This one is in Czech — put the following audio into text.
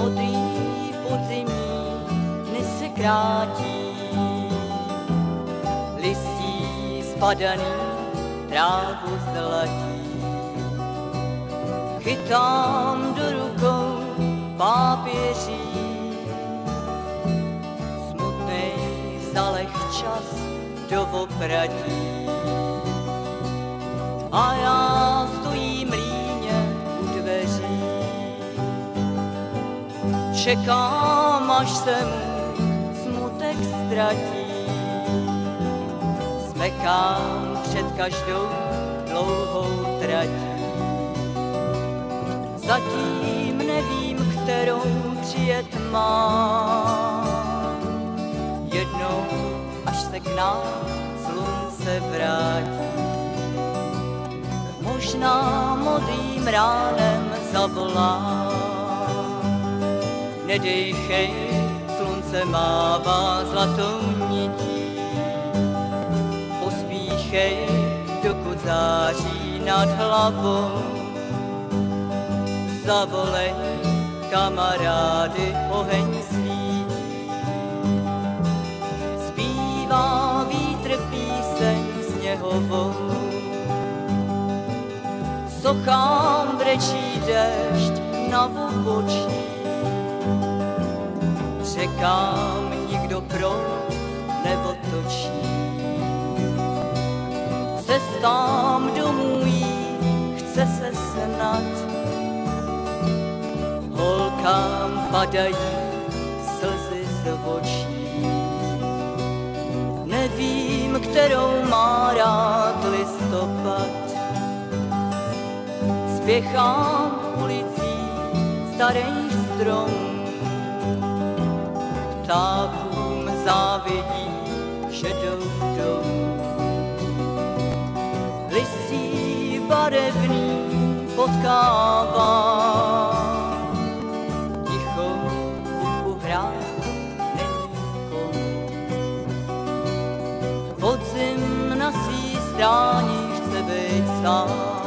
modrý podzimní dny se krátí. Listí spadaný trávu zlatí. Chytám do rukou pápěří. Smutnej zaleh čas do obradí. A já čekám, až se můj smutek ztratí. Smekám před každou dlouhou tratí. Zatím nevím, kterou přijet mám. Jednou, až se k nám slunce vrátí. Možná modrým ránem zavolá. Nedejchej, slunce mává zlatou nití. Pospíchej, dokud září nad hlavou. Zavolej, kamarády, oheň svítí. Zpívá vítr píseň sněhovou. Sochám brečí dešť na obočí. Řekám, nikdo proud neotočí. Cestám domů chce se snad. Holkám padají slzy z očí. Nevím, kterou má rád listopad. Spěchám ulicí starých stromů ptákům závidí šedou domů. Listí barevný potkává, ticho u hrát není. Podzim na svý stráni chce být sám,